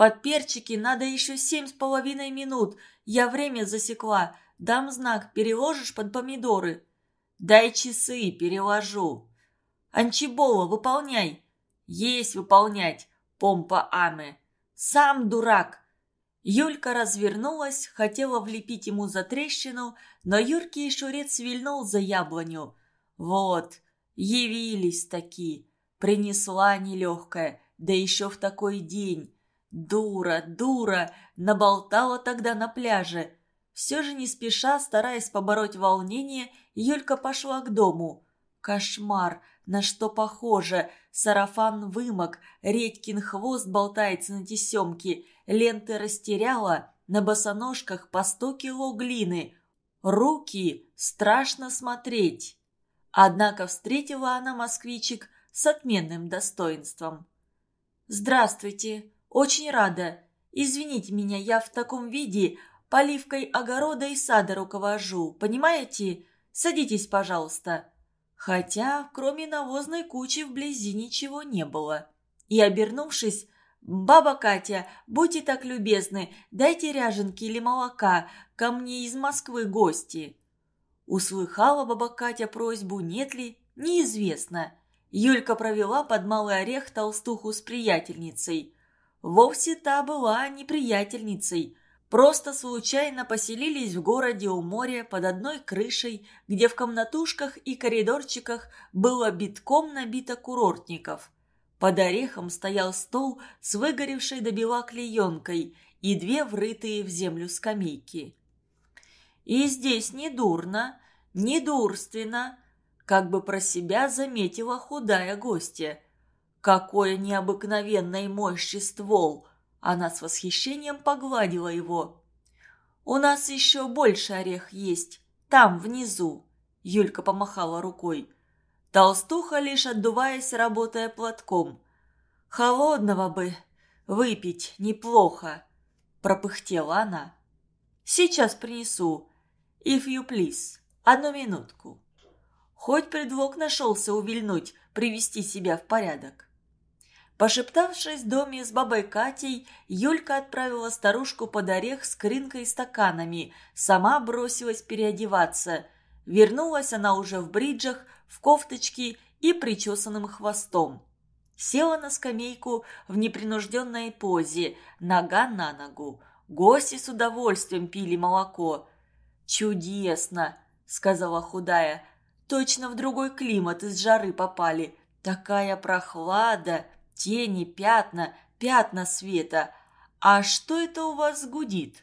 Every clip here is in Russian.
Под перчики надо еще семь с половиной минут. Я время засекла. Дам знак, переложишь под помидоры. Дай часы, переложу. Анчибола, выполняй. Есть выполнять, помпа Аме. Сам дурак. Юлька развернулась, хотела влепить ему за трещину, но юркий шурец вильнул за яблоню. Вот, явились такие. Принесла нелегкая, да еще в такой день. Дура, дура, наболтала тогда на пляже. Все же не спеша, стараясь побороть волнение, Юлька пошла к дому. Кошмар, на что похоже. Сарафан вымок, Редькин хвост болтается на тесемке, ленты растеряла, на босоножках по сто кило глины. Руки страшно смотреть. Однако встретила она москвичек с отменным достоинством. «Здравствуйте, очень рада. Извините меня, я в таком виде поливкой огорода и сада руковожу, понимаете? Садитесь, пожалуйста». Хотя, кроме навозной кучи, вблизи ничего не было. И, обернувшись, «Баба Катя, будьте так любезны, дайте ряженки или молока, ко мне из Москвы гости». Услыхала баба Катя просьбу, нет ли, неизвестно. Юлька провела под Малый Орех толстуху с приятельницей. Вовсе та была не приятельницей. Просто случайно поселились в городе у моря под одной крышей, где в комнатушках и коридорчиках было битком набито курортников. Под орехом стоял стол с выгоревшей до бела клеенкой и две врытые в землю скамейки. И здесь не дурно, не дурственно, как бы про себя заметила худая гостья. Какое необыкновенной мощи ствол! Она с восхищением погладила его. «У нас еще больше орех есть, там, внизу», — Юлька помахала рукой. Толстуха, лишь отдуваясь, работая платком. «Холодного бы выпить неплохо», — пропыхтела она. «Сейчас принесу. If you please. Одну минутку». Хоть предлог нашелся увильнуть, привести себя в порядок. Пошептавшись в доме с бабой Катей, Юлька отправила старушку под орех с крынкой и стаканами, сама бросилась переодеваться. Вернулась она уже в бриджах, в кофточке и причесанным хвостом. Села на скамейку в непринужденной позе, нога на ногу. Гости с удовольствием пили молоко. «Чудесно!» — сказала худая. «Точно в другой климат из жары попали. Такая прохлада!» Тени, пятна, пятна света. А что это у вас гудит?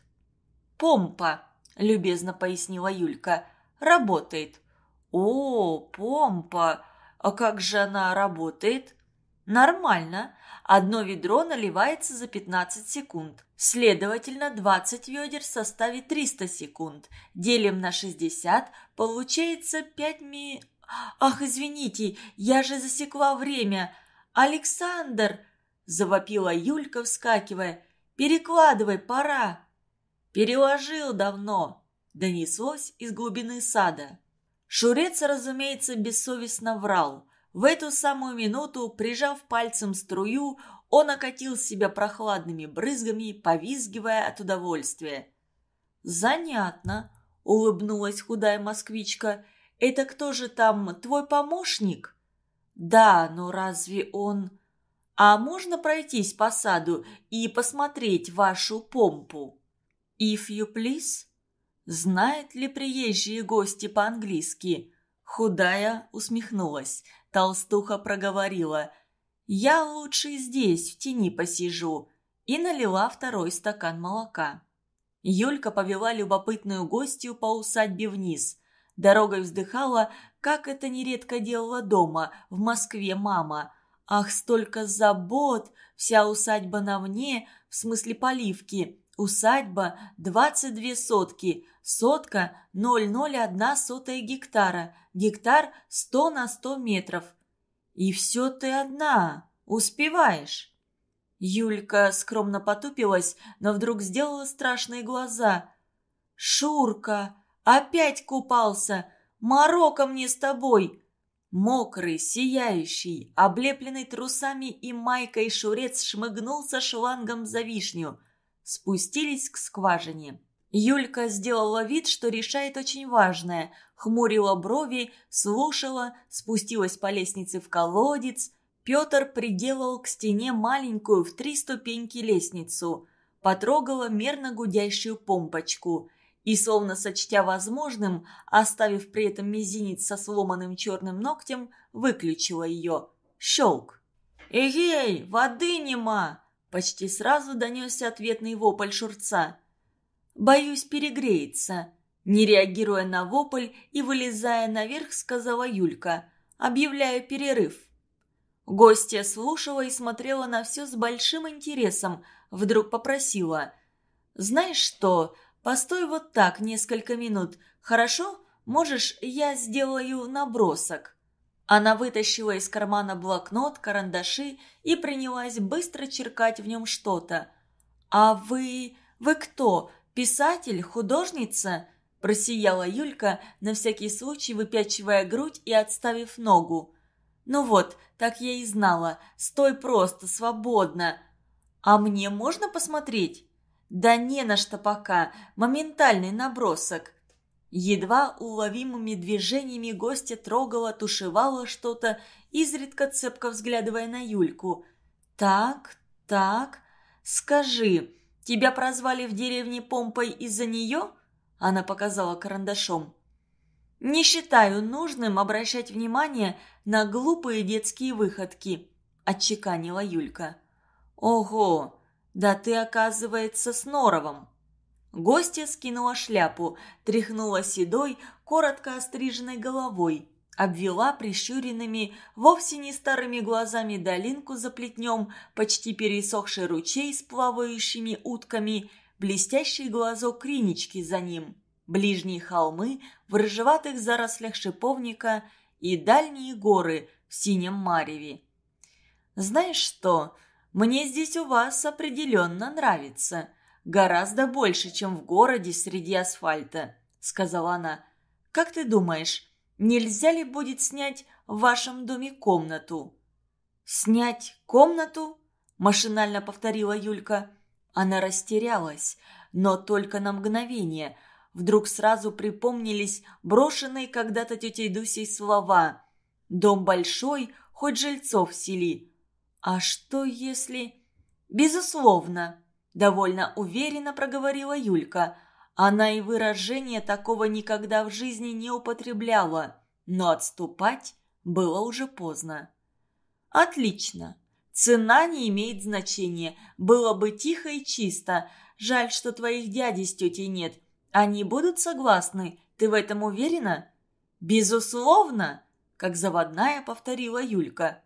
Помпа, любезно пояснила Юлька. Работает. О, помпа. А как же она работает? Нормально. Одно ведро наливается за 15 секунд. Следовательно, 20 ведер составит 300 секунд. Делим на 60, получается 5 ми... Ах, извините, я же засекла время. «Александр!» – завопила Юлька, вскакивая. «Перекладывай, пора!» «Переложил давно!» – донеслось из глубины сада. Шурец, разумеется, бессовестно врал. В эту самую минуту, прижав пальцем струю, он окатил себя прохладными брызгами, повизгивая от удовольствия. «Занятно», — улыбнулась худая москвичка. «Это кто же там, твой помощник?» «Да, но разве он...» «А можно пройтись по саду и посмотреть вашу помпу?» «If you please?» Знает ли приезжие гости по-английски? Худая усмехнулась. Толстуха проговорила. «Я лучше здесь, в тени посижу». И налила второй стакан молока. Юлька повела любопытную гостью по усадьбе вниз. Дорогой вздыхала, как это нередко делала дома, в Москве мама. Ах, столько забот, вся усадьба на мне, в смысле поливки. Усадьба – 22 сотки, сотка – 0,01 сотая гектара, гектар – 100 на 100 метров. И все ты одна, успеваешь. Юлька скромно потупилась, но вдруг сделала страшные глаза. «Шурка, опять купался! Морока мне с тобой!» Мокрый, сияющий, облепленный трусами и майкой шурец шмыгнулся шлангом за вишню. Спустились к скважине. Юлька сделала вид, что решает очень важное, хмурила брови, слушала, спустилась по лестнице в колодец. Петр приделал к стене маленькую в три ступеньки лестницу, потрогала мерно гудящую помпочку и, словно сочтя возможным, оставив при этом мизинец со сломанным черным ногтем, выключила ее. Щелк. «Эгей, воды нема!» Почти сразу донесся ответный вопль шурца. «Боюсь перегреется», – не реагируя на вопль и вылезая наверх, сказала Юлька. «Объявляю перерыв». Гостья слушала и смотрела на все с большим интересом. Вдруг попросила. «Знаешь что, Постой вот так несколько минут, хорошо? Можешь, я сделаю набросок». Она вытащила из кармана блокнот, карандаши и принялась быстро черкать в нем что-то. «А вы... вы кто? Писатель? Художница?» Просияла Юлька, на всякий случай выпячивая грудь и отставив ногу. «Ну вот, так я и знала. Стой просто, свободно. А мне можно посмотреть?» «Да не на что пока. Моментальный набросок». Едва уловимыми движениями гостя трогала, тушевала что-то, изредка цепко взглядывая на Юльку. «Так, так, скажи, тебя прозвали в деревне Помпой из-за нее?» Она показала карандашом. «Не считаю нужным обращать внимание на глупые детские выходки», – отчеканила Юлька. «Ого, «Да ты, оказывается, с Норовом!» Гостья скинула шляпу, тряхнула седой, коротко остриженной головой, обвела прищуренными, вовсе не старыми глазами долинку за плетнем, почти пересохший ручей с плавающими утками, блестящий глазок кринички за ним, ближние холмы в рыжеватых зарослях шиповника и дальние горы в синем мареве. «Знаешь что?» Мне здесь у вас определенно нравится. Гораздо больше, чем в городе среди асфальта», — сказала она. «Как ты думаешь, нельзя ли будет снять в вашем доме комнату?» «Снять комнату?» – машинально повторила Юлька. Она растерялась, но только на мгновение. Вдруг сразу припомнились брошенные когда-то тетей Дусей слова. «Дом большой, хоть жильцов сели. «А что если...» «Безусловно», – довольно уверенно проговорила Юлька. Она и выражение такого никогда в жизни не употребляла, но отступать было уже поздно. «Отлично. Цена не имеет значения. Было бы тихо и чисто. Жаль, что твоих дядей с тетей нет. Они будут согласны. Ты в этом уверена?» «Безусловно», – как заводная повторила Юлька.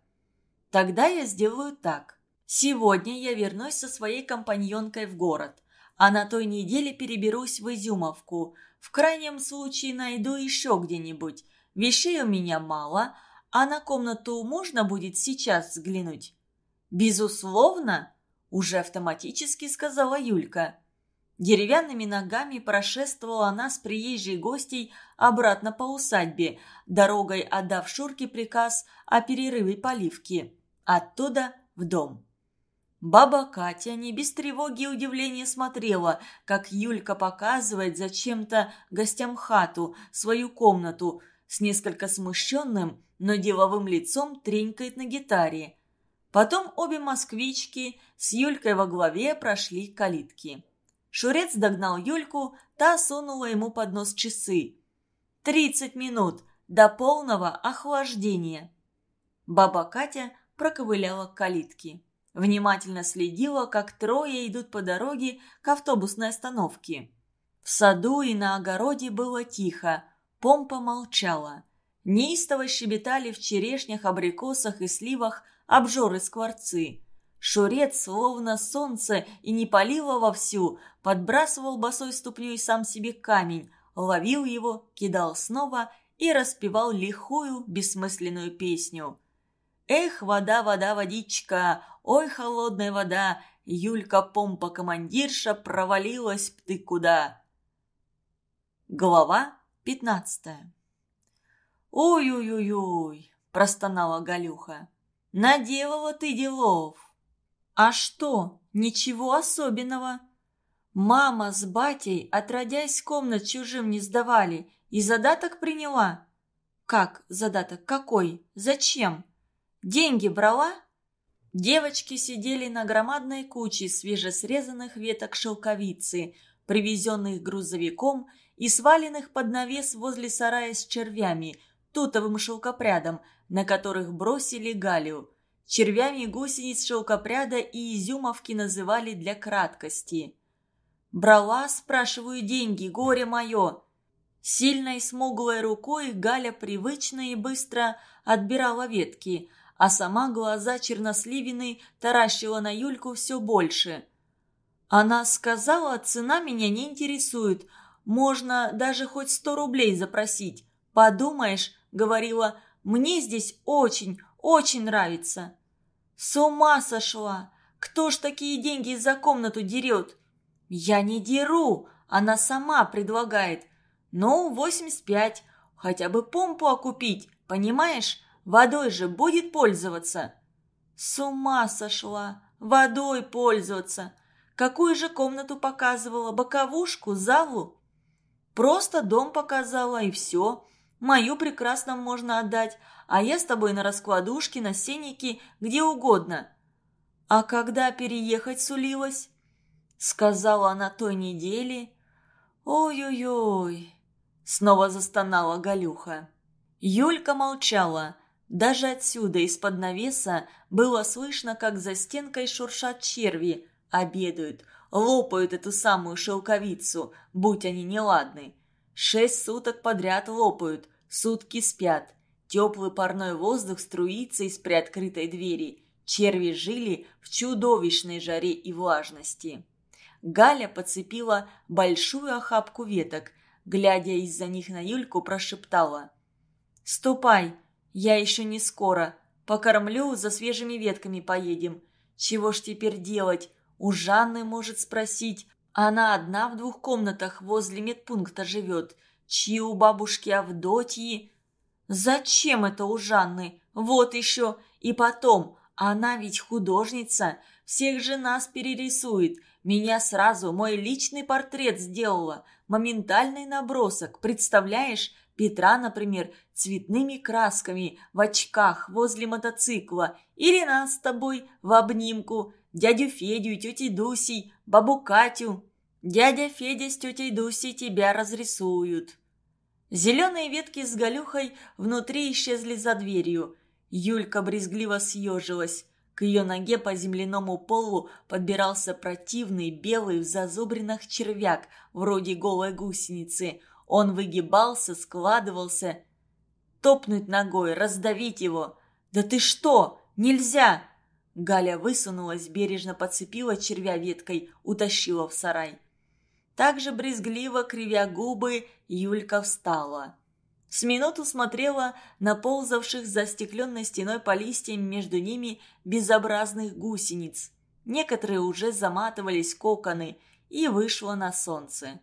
Тогда я сделаю так. Сегодня я вернусь со своей компаньонкой в город, а на той неделе переберусь в Изюмовку. В крайнем случае найду еще где-нибудь. Вещей у меня мало, а на комнату можно будет сейчас взглянуть?» «Безусловно!» – уже автоматически сказала Юлька. Деревянными ногами прошествовала она с приезжей гостей обратно по усадьбе, дорогой отдав Шурке приказ о перерыве поливки. Оттуда в дом. Баба Катя не без тревоги и удивления смотрела, как Юлька показывает зачем-то гостям хату, свою комнату, с несколько смущенным, но деловым лицом тренькает на гитаре. Потом обе москвички с Юлькой во главе прошли калитки. Шурец догнал Юльку, та сунула ему под нос часы. «Тридцать минут до полного охлаждения». Баба Катя проковыляла к калитке. Внимательно следила, как трое идут по дороге к автобусной остановке. В саду и на огороде было тихо, помпа молчала. Неистово щебетали в черешнях, абрикосах и сливах обжоры-скворцы. Шурец, словно солнце, и не палило вовсю, подбрасывал босой ступней сам себе камень, ловил его, кидал снова и распевал лихую, бессмысленную песню. Эх, вода, вода, водичка, ой, холодная вода, Юлька-помпа-командирша провалилась ты куда. Глава пятнадцатая Ой-ой-ой-ой, – простонала Галюха. «Наделала ты делов!» «А что? Ничего особенного!» «Мама с батей, отродясь, комнат чужим не сдавали, и задаток приняла». «Как задаток? Какой? Зачем? Деньги брала?» Девочки сидели на громадной куче свежесрезанных веток шелковицы, привезенных грузовиком и сваленных под навес возле сарая с червями, тутовым шелкопрядом, на которых бросили галю. Червями гусениц шелкопряда и изюмовки называли для краткости. «Брала, спрашиваю, деньги, горе мое!» Сильной смуглой рукой Галя привычно и быстро отбирала ветки, а сама глаза черносливины таращила на Юльку все больше. Она сказала, цена меня не интересует, можно даже хоть сто рублей запросить. Подумаешь, говорила, мне здесь очень, очень нравится. С ума сошла! Кто ж такие деньги за комнату дерет? Я не деру, она сама предлагает. Ну, 85. Хотя бы помпу окупить, понимаешь? Водой же будет пользоваться. С ума сошла. Водой пользоваться. Какую же комнату показывала? Боковушку? Залу? Просто дом показала, и все. Мою прекрасно можно отдать, а я с тобой на раскладушке, на сеннике, где угодно. А когда переехать сулилась? Сказала она той неделе. Ой-ой-ой. Снова застонала Галюха. Юлька молчала. Даже отсюда, из-под навеса, было слышно, как за стенкой шуршат черви, обедают, лопают эту самую шелковицу, будь они неладны. Шесть суток подряд лопают, сутки спят. Теплый парной воздух струится из приоткрытой двери. Черви жили в чудовищной жаре и влажности. Галя подцепила большую охапку веток, глядя из-за них на Юльку, прошептала. «Ступай, я еще не скоро. Покормлю, за свежими ветками поедем. Чего ж теперь делать? У Жанны может спросить. Она одна в двух комнатах возле медпункта живет. Чьи у бабушки Авдотьи? Зачем это у Жанны? Вот еще. И потом, она ведь художница. Всех же нас перерисует. Меня сразу мой личный портрет сделала. Моментальный набросок. Представляешь? Петра, например, цветными красками, в очках, возле мотоцикла. Или нас с тобой в обнимку. Дядю Федю, тетей Дусей, бабу Катю. Дядя Федя с тетей Дусей тебя разрисуют. Зеленые ветки с галюхой внутри исчезли за дверью. Юлька брезгливо съежилась. К ее ноге по земляному полу подбирался противный белый в зазубринах червяк, вроде голой гусеницы. Он выгибался, складывался. Топнуть ногой, раздавить его. «Да ты что? Нельзя!» Галя высунулась, бережно подцепила червя веткой, утащила в сарай. Так же брезгливо, кривя губы, Юлька встала. С минуту смотрела на ползавших за стекленной стеной по листьям между ними безобразных гусениц. Некоторые уже заматывались коконы, и вышла на солнце.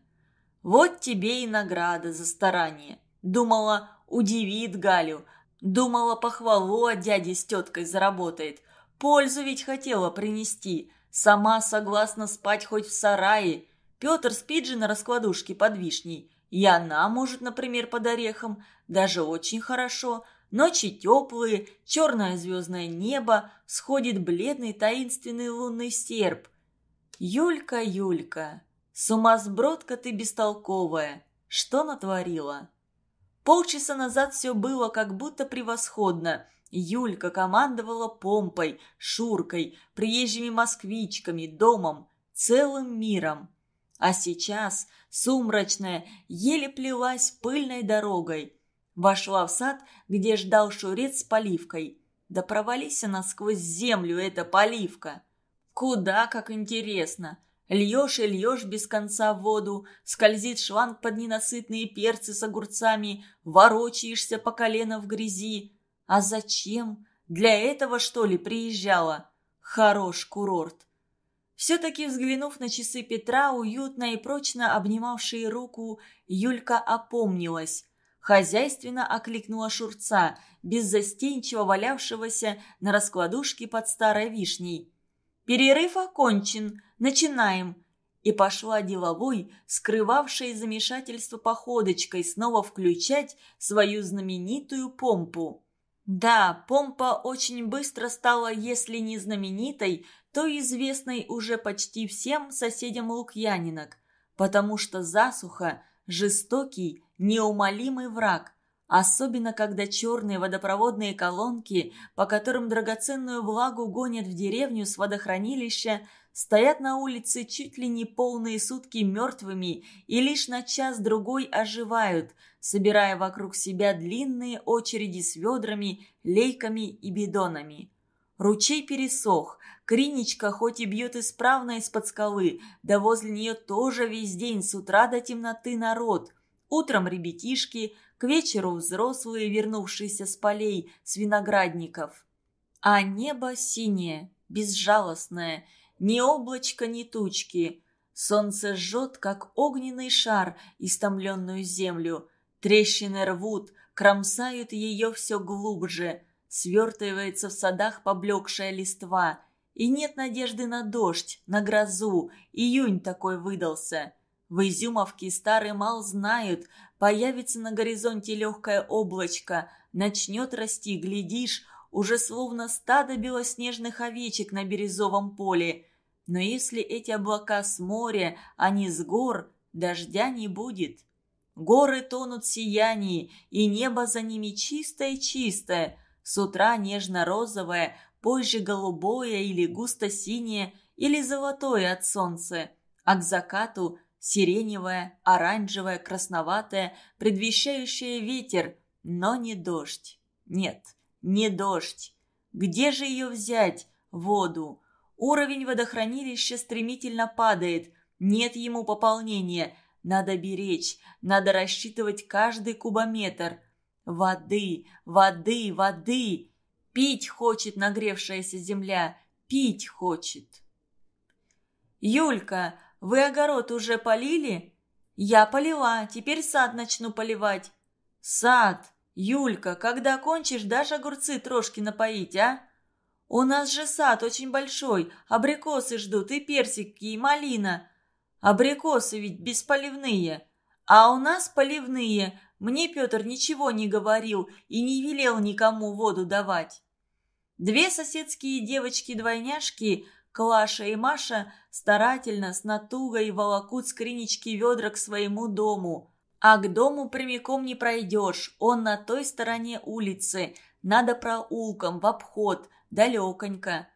Вот тебе и награда за старание. Думала, удивит Галю. Думала, похвалу от дяди с теткой заработает. Пользу ведь хотела принести. Сама согласна спать хоть в сарае. Петр спит же на раскладушке под вишней. И она может, например, под орехом, даже очень хорошо. Ночи теплые, черное звездное небо, сходит бледный таинственный лунный серп. Юлька, Юлька, сумасбродка ты бестолковая, что натворила? Полчаса назад все было как будто превосходно. Юлька командовала помпой, шуркой, приезжими москвичками, домом, целым миром. А сейчас, сумрачная, еле плелась пыльной дорогой. Вошла в сад, где ждал шурец с поливкой. Да провались она сквозь землю, эта поливка. Куда, как интересно. Льешь и льешь без конца воду, скользит шланг под ненасытные перцы с огурцами, ворочаешься по колено в грязи. А зачем? Для этого, что ли, приезжала? Хорош курорт. Все-таки взглянув на часы Петра, уютно и прочно обнимавшие руку, Юлька опомнилась. хозяйственно окликнула Шурца, беззастенчиво валявшегося на раскладушке под старой вишней. «Перерыв окончен. Начинаем!» И пошла деловой, скрывавшая замешательство походочкой, снова включать свою знаменитую помпу. Да, помпа очень быстро стала, если не знаменитой, то известной уже почти всем соседям Лукьянинок, потому что засуха – жестокий, неумолимый враг, особенно когда черные водопроводные колонки, по которым драгоценную влагу гонят в деревню с водохранилища, стоят на улице чуть ли не полные сутки мертвыми и лишь на час-другой оживают, собирая вокруг себя длинные очереди с ведрами, лейками и бидонами. Ручей пересох, Криничка хоть и бьет исправно из-под скалы, да возле нее тоже весь день с утра до темноты народ. Утром ребятишки, к вечеру взрослые, вернувшиеся с полей, с виноградников. А небо синее, безжалостное, ни облачка, ни тучки. Солнце жжет, как огненный шар, истомленную землю. Трещины рвут, кромсают ее все глубже. Свертывается в садах поблекшая листва – и нет надежды на дождь, на грозу. Июнь такой выдался. В Изюмовке старый мал знают, появится на горизонте легкое облачко, начнет расти, глядишь, уже словно стадо белоснежных овечек на бирюзовом поле. Но если эти облака с моря, а не с гор, дождя не будет. Горы тонут в сиянии, и небо за ними чистое-чистое, с утра нежно-розовое, позже голубое или густо-синее, или золотое от солнца, а к закату сиреневое, оранжевое, красноватое, предвещающее ветер, но не дождь. Нет, не дождь. Где же ее взять, воду? Уровень водохранилища стремительно падает, нет ему пополнения. Надо беречь, надо рассчитывать каждый кубометр. Воды, воды, воды. Пить хочет нагревшаяся земля, пить хочет. «Юлька, вы огород уже полили?» «Я полила, теперь сад начну поливать». «Сад? Юлька, когда кончишь, дашь огурцы трошки напоить, а?» «У нас же сад очень большой, абрикосы ждут и персики, и малина. Абрикосы ведь бесполивные. А у нас поливные. Мне Петр ничего не говорил и не велел никому воду давать». Две соседские девочки-двойняшки, Клаша и Маша, старательно, с натугой волокут скринички ведра к своему дому. А к дому прямиком не пройдешь, он на той стороне улицы, надо проулком, в обход, далеконько.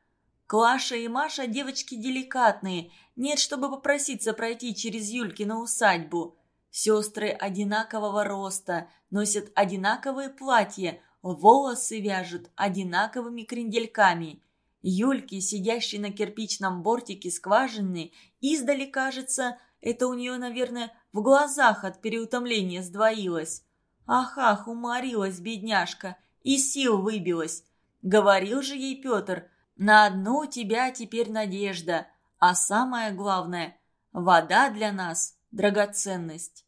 Клаша и Маша девочки деликатные, нет, чтобы попроситься пройти через Юлькину усадьбу. Сестры одинакового роста, носят одинаковые платья – волосы вяжут одинаковыми крендельками. Юльке, сидящей на кирпичном бортике скважины, издали кажется, это у нее, наверное, в глазах от переутомления сдвоилось. Ах-ах, уморилась бедняжка, и сил выбилась. Говорил же ей Петр, на одну тебя теперь надежда, а самое главное, вода для нас – драгоценность.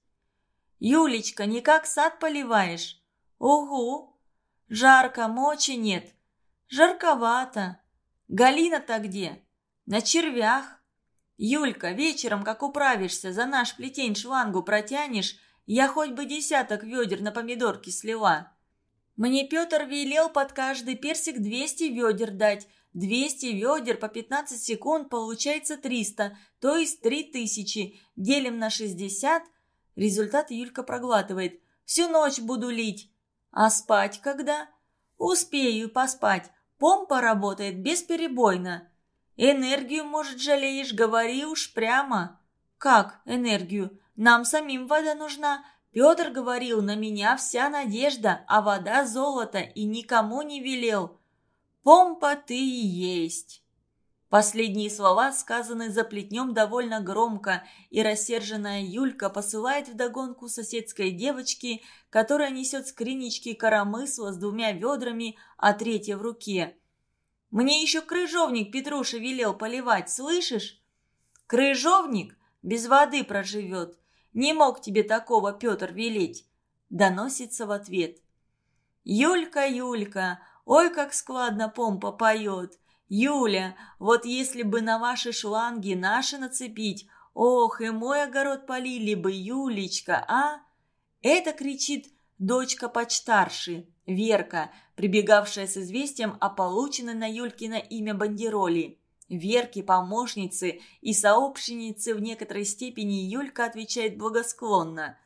«Юлечка, никак сад поливаешь?» «Угу, Жарко, мочи нет. Жарковато. Галина-то где? На червях. Юлька, вечером, как управишься, за наш плетень шлангу протянешь, я хоть бы десяток ведер на помидорки слила. Мне Петр велел под каждый персик 200 ведер дать. 200 ведер по 15 секунд получается 300, то есть 3000. Делим на 60. Результат Юлька проглатывает. Всю ночь буду лить. А спать когда? Успею поспать. Помпа работает бесперебойно. Энергию, может, жалеешь, говори уж прямо. Как энергию? Нам самим вода нужна. Петр говорил, на меня вся надежда, а вода золото и никому не велел. Помпа ты и есть. Последние слова сказаны за плетнем довольно громко, и рассерженная Юлька посылает вдогонку соседской девочке, которая несет скринички коромысла с двумя ведрами, а третья в руке. «Мне еще крыжовник Петруша велел поливать, слышишь?» «Крыжовник без воды проживет. Не мог тебе такого Петр велеть. доносится в ответ. «Юлька, Юлька, ой, как складно помпа поет! Юля, вот если бы на ваши шланги наши нацепить, ох, и мой огород полили бы, Юлечка, а?» Это кричит дочка почтарши, Верка, прибегавшая с известием о полученной на Юлькино имя бандероли. Верке, помощнице и сообщнице в некоторой степени Юлька отвечает благосклонно.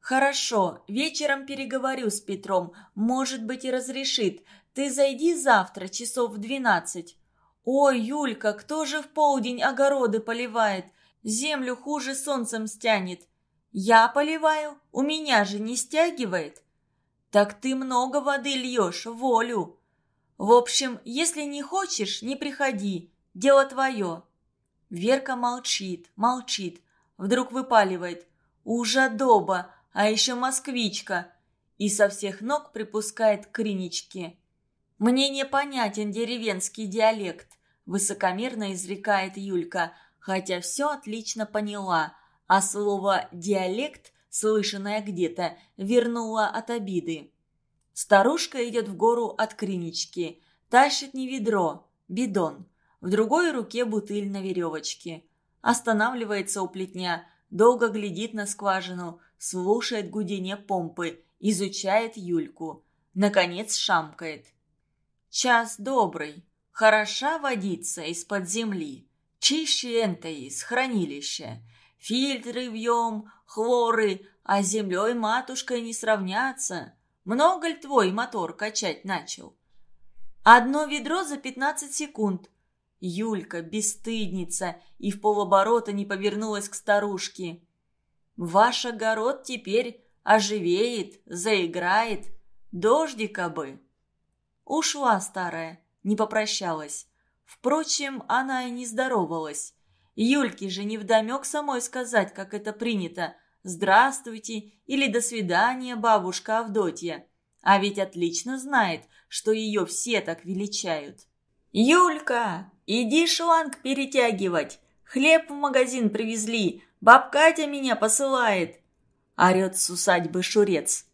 «Хорошо, вечером переговорю с Петром, может быть и разрешит. Ты зайди завтра, часов в двенадцать». «Ой, Юлька, кто же в полдень огороды поливает? Землю хуже солнцем стянет». «Я поливаю, у меня же не стягивает». «Так ты много воды льешь, волю». «В общем, если не хочешь, не приходи, дело твое». Верка молчит, молчит, вдруг выпаливает. «Ужадоба, а еще москвичка!» И со всех ног припускает к Криничке. «Мне непонятен деревенский диалект», – высокомерно изрекает Юлька, хотя все отлично поняла, а слово «диалект», слышанное где-то, вернула от обиды. Старушка идет в гору от Кринички, тащит не ведро, бидон. В другой руке бутыль на веревочке. Останавливается у плетня, долго глядит на скважину, слушает гудение помпы, изучает Юльку. Наконец шамкает. «Час добрый. Хороша водица из-под земли. Чище энто из хранилища. Фильтры вьем, хлоры, а землей матушкой не сравнятся. Много ли твой мотор качать начал?» «Одно ведро за пятнадцать секунд», Юлька, бесстыдница, и в полоборота не повернулась к старушке. «Ваш огород теперь оживеет, заиграет. Дождика бы!» Ушла старая, не попрощалась. Впрочем, она и не здоровалась. Юльке же невдомек самой сказать, как это принято. «Здравствуйте» или «До свидания, бабушка Авдотья». А ведь отлично знает, что ее все так величают. «Юлька, иди шланг перетягивать! Хлеб в магазин привезли, баб Катя меня посылает!» Орет с усадьбы Шурец.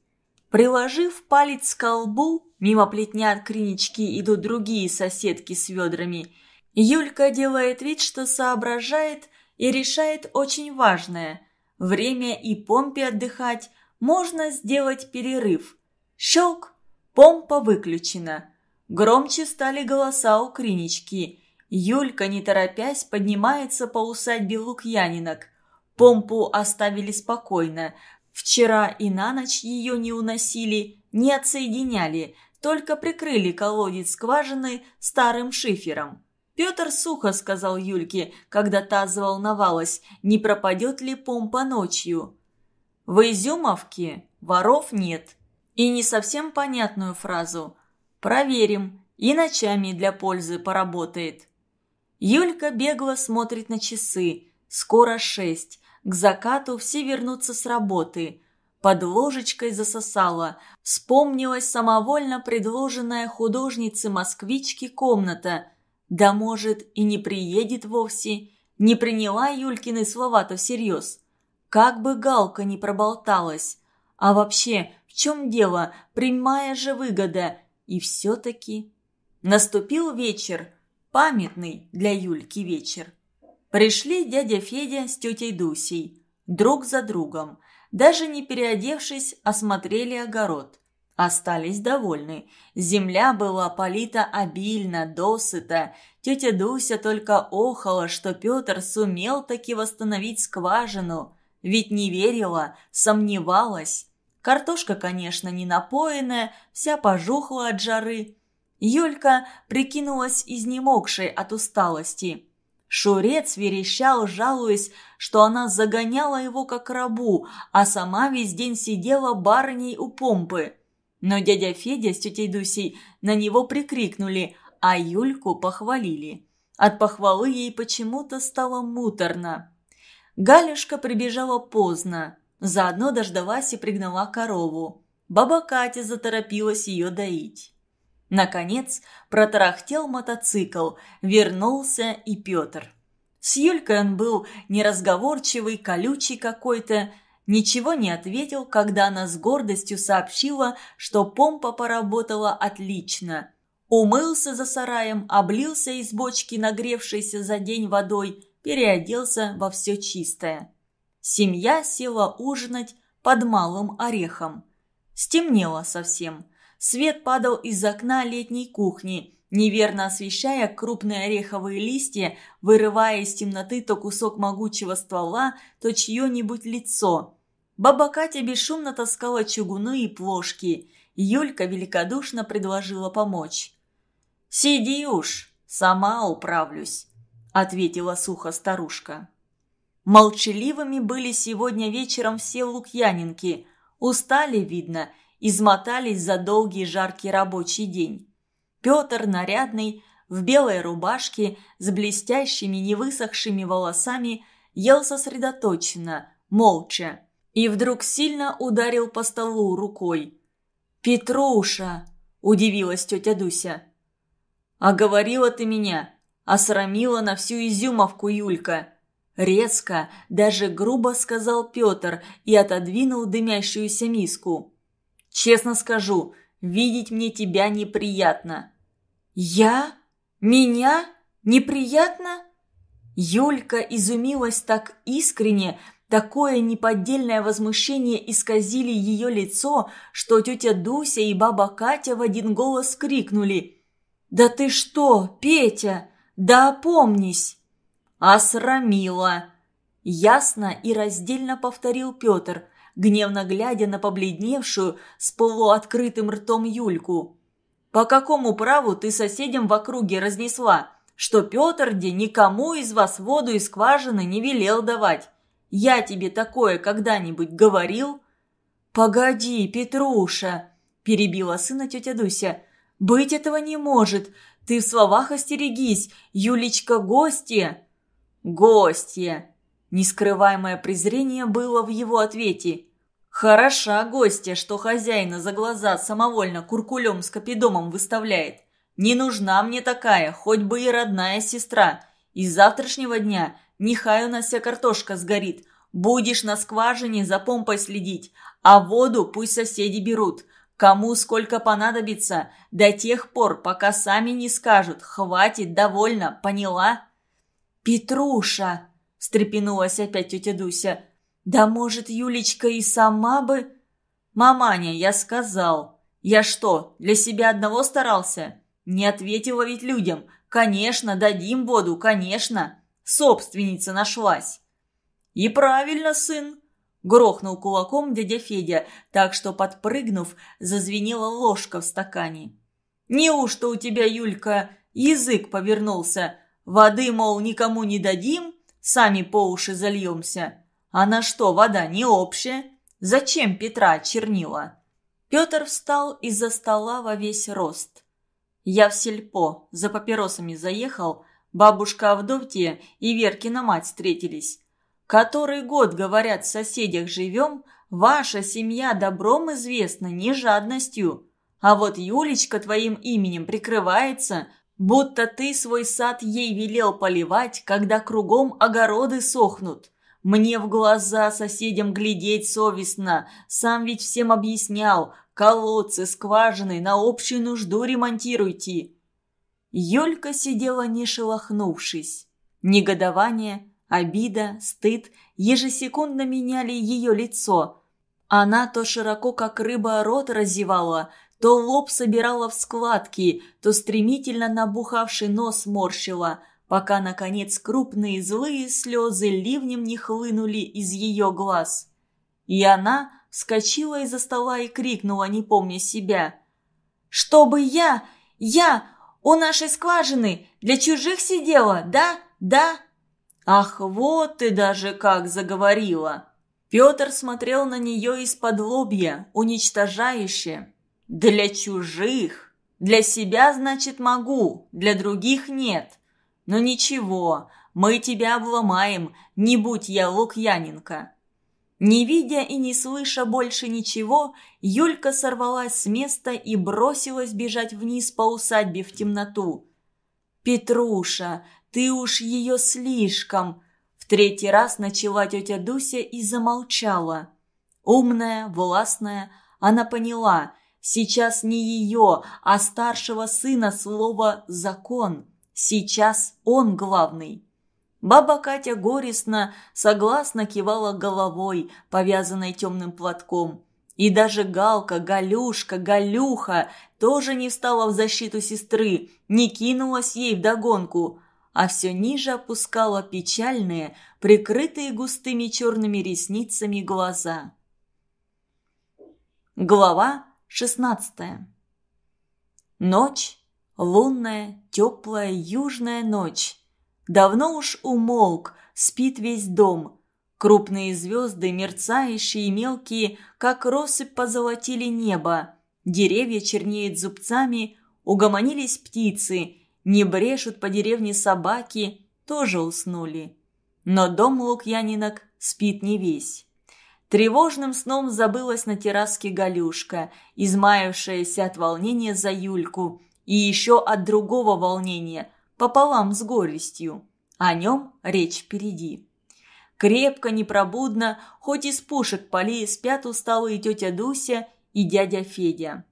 Приложив палец к колбу, мимо плетня от кринички идут другие соседки с ведрами. Юлька делает вид, что соображает и решает очень важное. Время и помпе отдыхать, можно сделать перерыв. Щелк, помпа выключена. Громче стали голоса у Кринички. Юлька, не торопясь, поднимается по усадьбе Лукьянинок. Помпу оставили спокойно. Вчера и на ночь ее не уносили, не отсоединяли, только прикрыли колодец скважины старым шифером. Петр сухо сказал Юльке, когда та заволновалась, не пропадет ли помпа ночью. В Изюмовке воров нет. И не совсем понятную фразу – Проверим. И ночами для пользы поработает. Юлька бегло смотрит на часы. Скоро шесть. К закату все вернутся с работы. Под ложечкой засосала. Вспомнилась самовольно предложенная художнице-москвичке комната. Да может и не приедет вовсе. Не приняла Юлькины слова-то всерьез. Как бы Галка не проболталась. А вообще, в чем дело? Прямая же выгода – и все-таки наступил вечер, памятный для Юльки вечер. Пришли дядя Федя с тетей Дусей, друг за другом. Даже не переодевшись, осмотрели огород. Остались довольны. Земля была полита обильно, досыта. Тетя Дуся только охала, что Петр сумел таки восстановить скважину. Ведь не верила, сомневалась. Картошка, конечно, не напоенная, вся пожухла от жары. Юлька прикинулась изнемогшей от усталости. Шурец верещал, жалуясь, что она загоняла его как рабу, а сама весь день сидела барыней у помпы. Но дядя Федя с тетей Дусей на него прикрикнули, а Юльку похвалили. От похвалы ей почему-то стало муторно. Галюшка прибежала поздно. Заодно дождалась и пригнала корову. Баба Катя заторопилась ее доить. Наконец протарахтел мотоцикл, вернулся и Петр. С Юлькой он был неразговорчивый, колючий какой-то, ничего не ответил, когда она с гордостью сообщила, что помпа поработала отлично. Умылся за сараем, облился из бочки, нагревшейся за день водой, переоделся во все чистое. Семья села ужинать под малым орехом. Стемнело совсем. Свет падал из окна летней кухни, неверно освещая крупные ореховые листья, вырывая из темноты то кусок могучего ствола, то чье-нибудь лицо. Баба Катя бесшумно таскала чугуны и плошки. Юлька великодушно предложила помочь. «Сиди уж, сама управлюсь», — ответила сухо старушка. Молчаливыми были сегодня вечером все лукьянинки. Устали, видно, измотались за долгий жаркий рабочий день. Петр, нарядный, в белой рубашке, с блестящими невысохшими волосами, ел сосредоточенно, молча, и вдруг сильно ударил по столу рукой. «Петруша!» – удивилась тетя Дуся. «А говорила ты меня, осрамила на всю изюмовку Юлька!» Резко, даже грубо сказал Петр и отодвинул дымящуюся миску. «Честно скажу, видеть мне тебя неприятно». «Я? Меня? Неприятно?» Юлька изумилась так искренне, такое неподдельное возмущение исказили ее лицо, что тетя Дуся и баба Катя в один голос крикнули. «Да ты что, Петя? Да опомнись!» «Осрамила!» Ясно и раздельно повторил Петр, гневно глядя на побледневшую с полуоткрытым ртом Юльку. «По какому праву ты соседям в округе разнесла, что Петр где никому из вас воду из скважины не велел давать? Я тебе такое когда-нибудь говорил?» «Погоди, Петруша!» – перебила сына тетя Дуся. «Быть этого не может. Ты в словах остерегись. Юлечка гостья!» «Гостья!» Нескрываемое презрение было в его ответе. «Хороша гостья, что хозяина за глаза самовольно куркулем с капидомом выставляет. Не нужна мне такая, хоть бы и родная сестра. Из завтрашнего дня нехай у нас вся картошка сгорит. Будешь на скважине за помпой следить, а воду пусть соседи берут. Кому сколько понадобится, до тех пор, пока сами не скажут. Хватит, довольно, поняла?» «Петруша!» – встрепенулась опять тетя Дуся. «Да может, Юлечка и сама бы...» «Маманя, я сказал. Я что, для себя одного старался? Не ответила ведь людям. Конечно, дадим воду, конечно. Собственница нашлась». «И правильно, сын!» – грохнул кулаком дядя Федя, так что, подпрыгнув, зазвенела ложка в стакане. «Неужто у тебя, Юлька, язык повернулся? Воды, мол, никому не дадим, сами по уши зальемся. А на что вода не общая? Зачем Петра чернила? Петр встал из-за стола во весь рост. Я в сельпо, за папиросами заехал, бабушка Авдотья и Веркина мать встретились. Который год, говорят, в соседях живем, ваша семья добром известна, не жадностью. А вот Юлечка твоим именем прикрывается – Будто ты свой сад ей велел поливать, когда кругом огороды сохнут. Мне в глаза соседям глядеть совестно. Сам ведь всем объяснял. Колодцы, скважины на общую нужду ремонтируйте. Юлька сидела не шелохнувшись. Негодование, обида, стыд ежесекундно меняли ее лицо. Она то широко, как рыба, рот разевала, то лоб собирала в складки, то стремительно набухавший нос морщила, пока, наконец, крупные злые слезы ливнем не хлынули из ее глаз. И она вскочила из-за стола и крикнула, не помня себя. «Чтобы я, я у нашей скважины для чужих сидела, да, да?» «Ах, вот ты даже как заговорила!» Петр смотрел на нее из-под лобья, уничтожающе. Для чужих. Для себя, значит, могу, для других нет. Но ничего, мы тебя обломаем, не будь я Лукьяненко. Не видя и не слыша больше ничего, Юлька сорвалась с места и бросилась бежать вниз по усадьбе в темноту. «Петруша, ты уж ее слишком!» В третий раз начала тетя Дуся и замолчала. Умная, властная, она поняла, сейчас не ее, а старшего сына слово «закон». Сейчас он главный. Баба Катя горестно, согласно кивала головой, повязанной темным платком. И даже Галка, Галюшка, Галюха тоже не встала в защиту сестры, не кинулась ей вдогонку, а все ниже опускала печальные, прикрытые густыми черными ресницами глаза. Глава шестнадцатая Ночь, лунная, теплая, южная ночь. Давно уж умолк, спит весь дом – Крупные звезды, мерцающие и мелкие, как россыпь позолотили небо. Деревья чернеют зубцами, угомонились птицы, не брешут по деревне собаки, тоже уснули. Но дом Лукьянинок спит не весь. Тревожным сном забылась на терраске Галюшка, измаявшаяся от волнения за Юльку, и еще от другого волнения, пополам с горестью. О нем речь впереди. Крепко, непробудно, хоть из пушек полей спят усталые тетя Дуся и дядя Федя.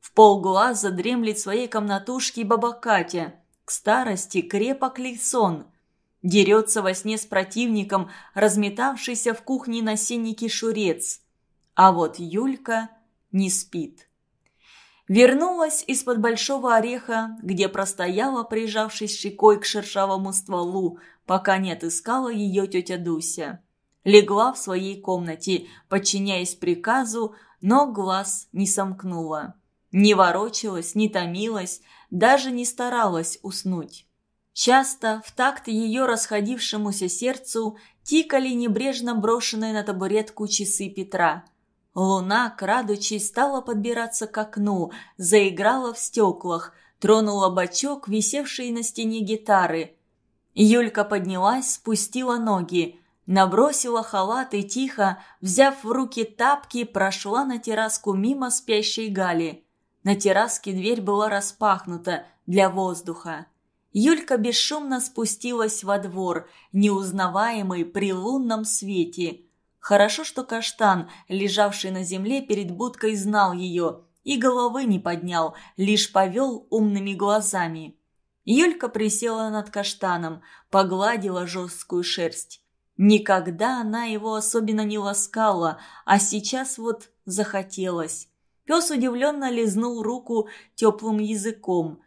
В полглаза дремлет своей комнатушке баба Катя. К старости крепок ли сон. Дерется во сне с противником, разметавшийся в кухне на сеннике шурец. А вот Юлька не спит. Вернулась из-под большого ореха, где простояла, прижавшись щекой к шершавому стволу, пока не отыскала ее тетя Дуся. Легла в своей комнате, подчиняясь приказу, но глаз не сомкнула. Не ворочалась, не томилась, даже не старалась уснуть. Часто, в такт ее расходившемуся сердцу, тикали небрежно брошенные на табуретку часы Петра. Луна, крадучись, стала подбираться к окну, заиграла в стеклах, тронула бачок, висевший на стене гитары – Юлька поднялась, спустила ноги, набросила халат и тихо, взяв в руки тапки, прошла на терраску мимо спящей Гали. На терраске дверь была распахнута для воздуха. Юлька бесшумно спустилась во двор, неузнаваемый при лунном свете. Хорошо, что каштан, лежавший на земле перед будкой, знал ее и головы не поднял, лишь повел умными глазами. Юлька присела над каштаном, погладила жесткую шерсть. Никогда она его особенно не ласкала, а сейчас вот захотелось. Пес удивленно лизнул руку теплым языком.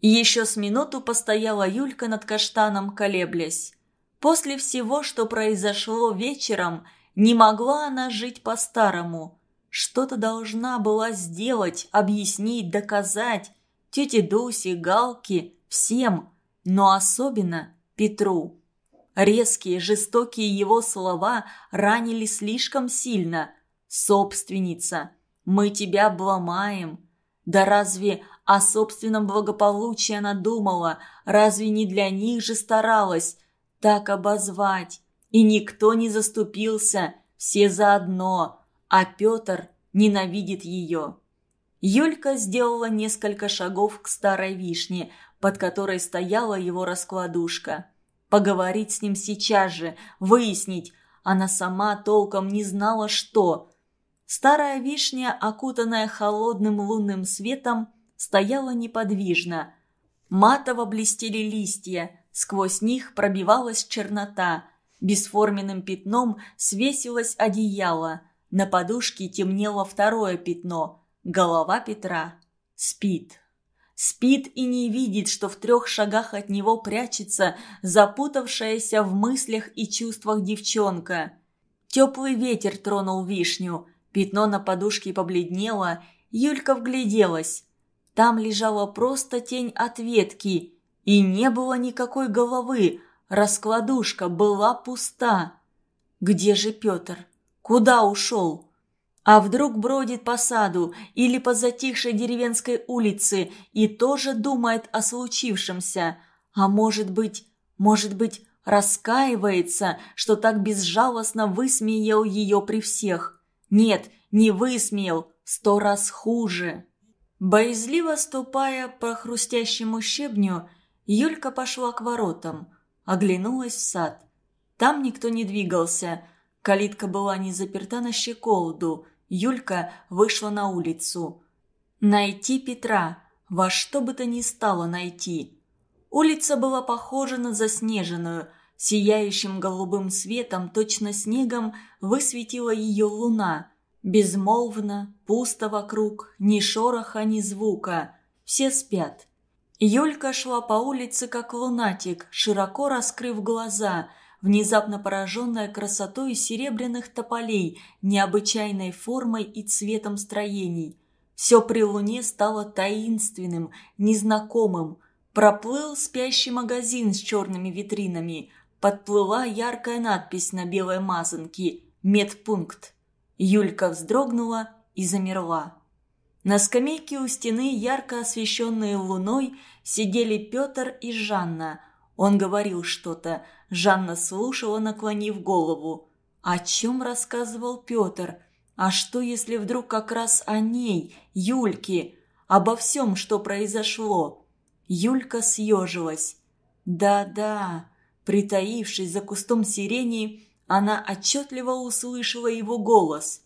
Еще с минуту постояла Юлька над каштаном, колеблясь. После всего, что произошло вечером, не могла она жить по-старому. Что-то должна была сделать, объяснить, доказать. Тете Дусе, Галке, Всем, но особенно Петру. Резкие, жестокие его слова ранили слишком сильно. «Собственница, мы тебя обломаем». Да разве о собственном благополучии она думала? Разве не для них же старалась так обозвать? И никто не заступился, все заодно, а Петр ненавидит ее. Юлька сделала несколько шагов к старой вишне, под которой стояла его раскладушка. Поговорить с ним сейчас же, выяснить. Она сама толком не знала, что. Старая вишня, окутанная холодным лунным светом, стояла неподвижно. Матово блестели листья, сквозь них пробивалась чернота. Бесформенным пятном свесилось одеяло. На подушке темнело второе пятно. Голова Петра спит. Спит и не видит, что в трех шагах от него прячется запутавшаяся в мыслях и чувствах девчонка. Теплый ветер тронул вишню, пятно на подушке побледнело, Юлька вгляделась. Там лежала просто тень от ветки, и не было никакой головы, раскладушка была пуста. Где же Петр? Куда ушел? А вдруг бродит по саду или по затихшей деревенской улице и тоже думает о случившемся. А может быть, может быть, раскаивается, что так безжалостно высмеял ее при всех. Нет, не высмеял, сто раз хуже. Боязливо ступая по хрустящему щебню, Юлька пошла к воротам, оглянулась в сад. Там никто не двигался – Калитка была не заперта на щеколду. Юлька вышла на улицу. Найти Петра. Во что бы то ни стало найти. Улица была похожа на заснеженную. Сияющим голубым светом, точно снегом, высветила ее луна. Безмолвно, пусто вокруг, ни шороха, ни звука. Все спят. Юлька шла по улице, как лунатик, широко раскрыв глаза, внезапно пораженная красотой серебряных тополей, необычайной формой и цветом строений. Все при луне стало таинственным, незнакомым. Проплыл спящий магазин с черными витринами. Подплыла яркая надпись на белой мазанке «Медпункт». Юлька вздрогнула и замерла. На скамейке у стены, ярко освещенные луной, сидели Петр и Жанна. Он говорил что-то. Жанна слушала, наклонив голову. О чем рассказывал Петр? А что, если вдруг как раз о ней, Юльке, обо всем, что произошло? Юлька съежилась. Да-да, притаившись за кустом сирени, она отчетливо услышала его голос.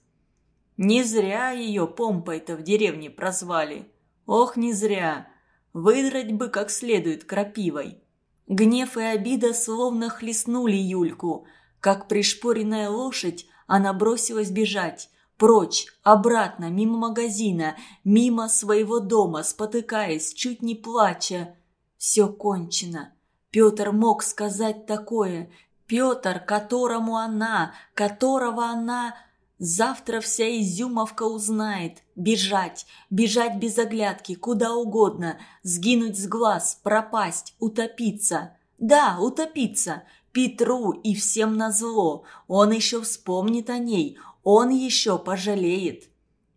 Не зря ее помпой-то в деревне прозвали. Ох, не зря. Выдрать бы как следует крапивой. Гнев и обида словно хлестнули Юльку. Как пришпоренная лошадь, она бросилась бежать. Прочь, обратно, мимо магазина, мимо своего дома, спотыкаясь, чуть не плача. Все кончено. Петр мог сказать такое. Петр, которому она, которого она... Завтра вся Изюмовка узнает. Бежать, бежать без оглядки, куда угодно, сгинуть с глаз, пропасть, утопиться. Да, утопиться. Петру и всем назло. Он еще вспомнит о ней, он еще пожалеет.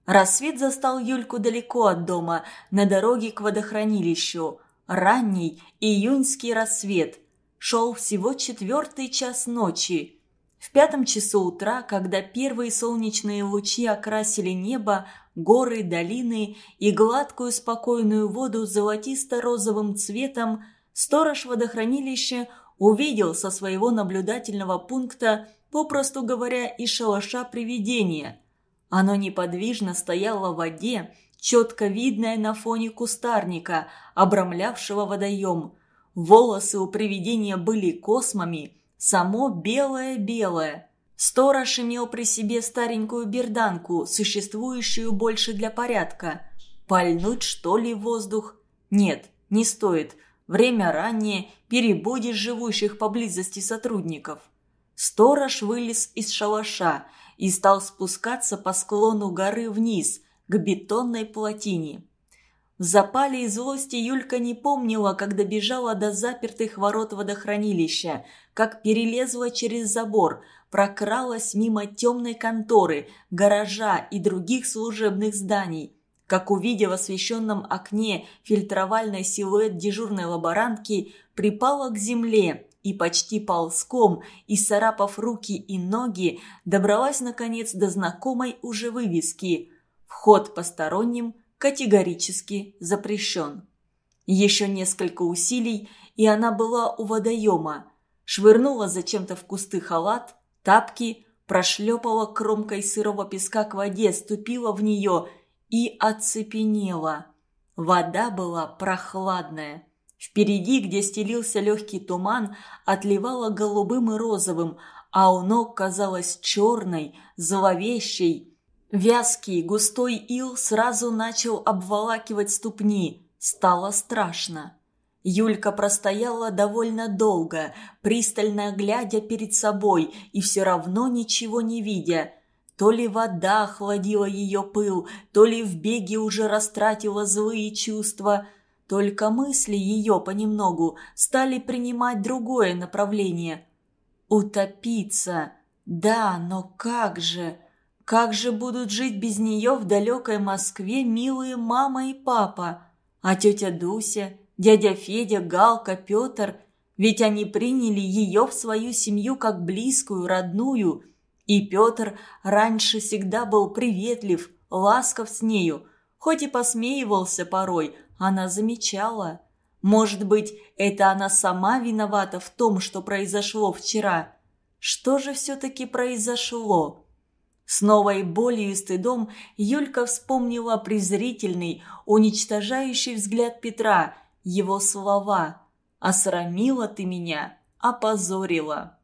Рассвет застал Юльку далеко от дома, на дороге к водохранилищу. Ранний июньский рассвет – шел всего четвертый час ночи. В пятом часу утра, когда первые солнечные лучи окрасили небо, горы, долины и гладкую спокойную воду золотисто-розовым цветом, сторож водохранилища увидел со своего наблюдательного пункта, попросту говоря, и шалаша привидения. Оно неподвижно стояло в воде, четко видное на фоне кустарника, обрамлявшего водоем – Волосы у привидения были космами, само белое-белое. Сторож имел при себе старенькую берданку, существующую больше для порядка. Пальнуть, что ли, воздух? Нет, не стоит. Время раннее, перебудешь живущих поблизости сотрудников. Сторож вылез из шалаша и стал спускаться по склону горы вниз, к бетонной плотине. В запале и злости Юлька не помнила, как добежала до запертых ворот водохранилища, как перелезла через забор, прокралась мимо темной конторы, гаража и других служебных зданий, как увидев в освещенном окне фильтровальный силуэт дежурной лаборантки, припала к земле и почти ползком, исцарапав руки и ноги, добралась наконец до знакомой уже вывески. «Вход посторонним – категорически запрещен. Еще несколько усилий, и она была у водоема. Швырнула зачем-то в кусты халат, тапки, прошлепала кромкой сырого песка к воде, ступила в нее и оцепенела. Вода была прохладная. Впереди, где стелился легкий туман, отливала голубым и розовым, а у ног казалась черной, зловещей, Вязкий, густой ил сразу начал обволакивать ступни. Стало страшно. Юлька простояла довольно долго, пристально глядя перед собой и все равно ничего не видя. То ли вода охладила ее пыл, то ли в беге уже растратила злые чувства. Только мысли ее понемногу стали принимать другое направление. «Утопиться! Да, но как же!» Как же будут жить без нее в далекой Москве милые мама и папа? А тетя Дуся, дядя Федя, Галка, Петр? Ведь они приняли ее в свою семью как близкую, родную. И Петр раньше всегда был приветлив, ласков с нею. Хоть и посмеивался порой, она замечала. Может быть, это она сама виновата в том, что произошло вчера. Что же все-таки произошло? С новой болью и стыдом Юлька вспомнила презрительный, уничтожающий взгляд Петра, его слова «Осрамила ты меня, опозорила».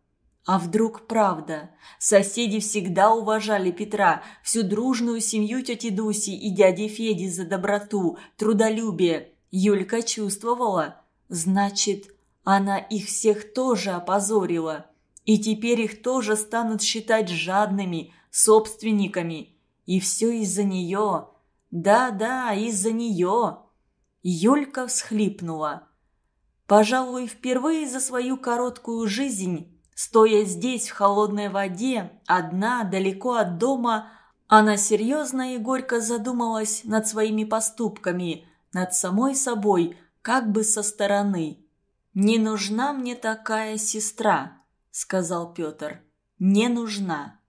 А вдруг правда? Соседи всегда уважали Петра, всю дружную семью тети Дуси и дяди Феди за доброту, трудолюбие. Юлька чувствовала. Значит, она их всех тоже опозорила. И теперь их тоже станут считать жадными, собственниками. И все из-за нее. Да-да, из-за нее. Юлька всхлипнула. Пожалуй, впервые за свою короткую жизнь, стоя здесь в холодной воде, одна, далеко от дома, она серьезно и горько задумалась над своими поступками, над самой собой, как бы со стороны. «Не нужна мне такая сестра», — сказал Петр. «Не нужна».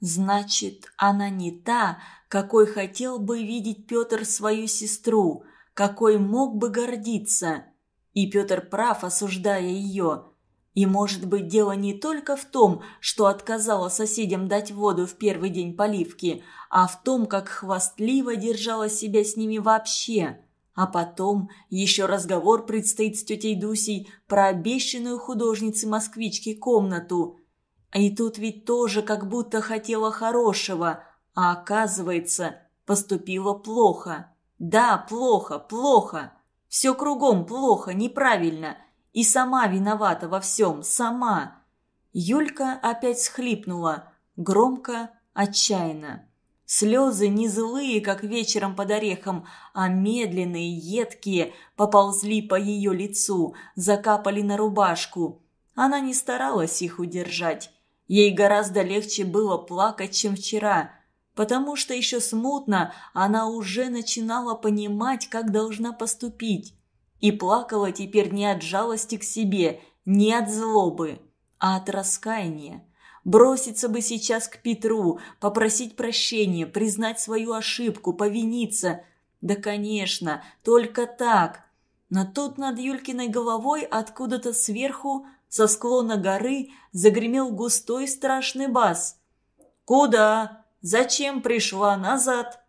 Значит, она не та, какой хотел бы видеть Петр свою сестру, какой мог бы гордиться. И Петр прав, осуждая ее. И может быть дело не только в том, что отказала соседям дать воду в первый день поливки, а в том, как хвастливо держала себя с ними вообще. А потом еще разговор предстоит с тетей Дусей про обещанную художнице-москвичке комнату – и тут ведь тоже как будто хотела хорошего, а оказывается, поступила плохо. Да, плохо, плохо. Все кругом плохо, неправильно. И сама виновата во всем, сама. Юлька опять схлипнула, громко, отчаянно. Слезы не злые, как вечером под орехом, а медленные, едкие, поползли по ее лицу, закапали на рубашку. Она не старалась их удержать. Ей гораздо легче было плакать, чем вчера, потому что еще смутно она уже начинала понимать, как должна поступить. И плакала теперь не от жалости к себе, не от злобы, а от раскаяния. Броситься бы сейчас к Петру, попросить прощения, признать свою ошибку, повиниться. Да, конечно, только так. Но тут над Юлькиной головой откуда-то сверху со склона горы загремел густой страшный бас. «Куда? Зачем пришла назад?»